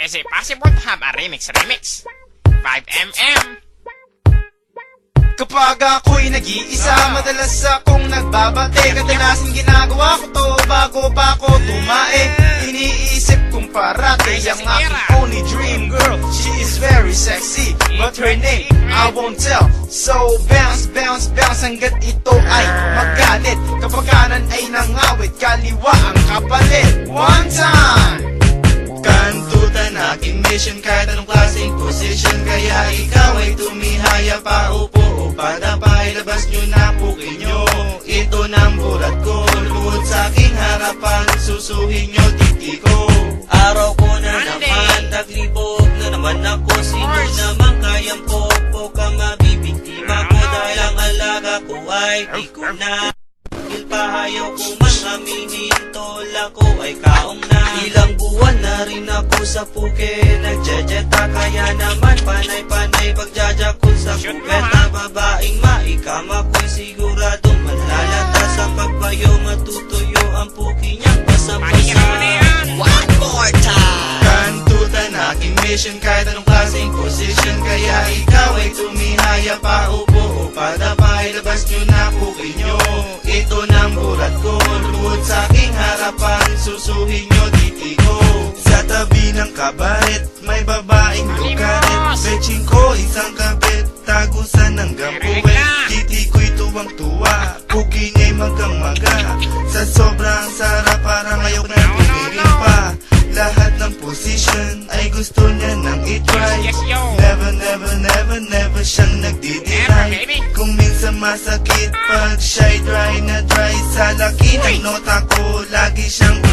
Is it possible to have a remix remix? 5mm. Kapag ako'y nag-iisa Madalas akong nagbabate. Kadalasan ginagawa ko to Bago pa ako tumae. Iniisip kong parate Ang aking only dream girl. She is very sexy But her name I won't tell. So bounce, bounce, bounce Hanggat ito ay magalit. Kapag kanan ay nangawit Kaliwa ang kapalit. One time aking mission kahit anong klaseng position Kaya ikaw ay tumihaya pa. Upo o padapay Labas nyo na pukin nyo Ito ng bulat ko Luhod sa aking harapan Susuhin nyo titi ko. Araw ko na Monday. naman, taglibog na naman ako. Sino naman kayang popo ka mabibiktima ko Dahil ang alaga ko ay di ko na. Pahayaw ko man aminin Tol ako ay kaong na. Ilang buwan sa puke Nagjajeta kaya naman panay-panay Pagjajak ko sa mo, kubeta Babaeng maikama ko'y siguradong Malalata sa pagbayo. Matutuyo ang puki niyang na yan. One more time. Kantutan aking mission kahit anong klaseng position. Kaya ikaw ay tumihaya pa upo o padapay. Labas nyo lukaret Beching ko isang kabit Tagusan ng gampuwet Titi ko'y tuwang-tuwa Puki niya'y magang-maga Sa sobrang sarap parang ayaw na tumigil pa. Lahat ng position ay gusto niya nang itry. Never, never, never, never siyang Never, nagdi-deny. Kung minsan masakit pag siya'y dry na dry Sa laki ng nota ko, lagi siyang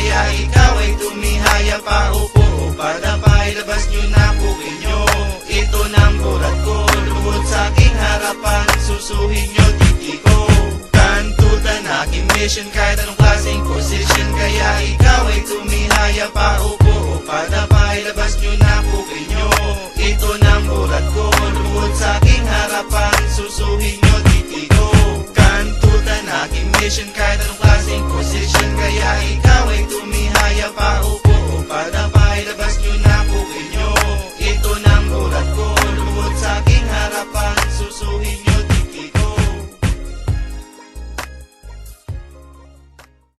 Kaya ikaw ay tumihaya pa. Upo o padapa Ilabas nyo na po inyo. Ito ng burat ko Luhod sa aking harapan. Susuhin nyo titi ko. Kantutan aking mission Kahit anong klaseng position. Kaya ikaw ay tumihaya pa. Upo o padapa Ilabas nyo na po inyo. Ito ng burat ko Luhod sa aking harapan. Susuhin nyo titi ko. Kantutan aking mission Kahit anong klaseng position. Kaya ikaw far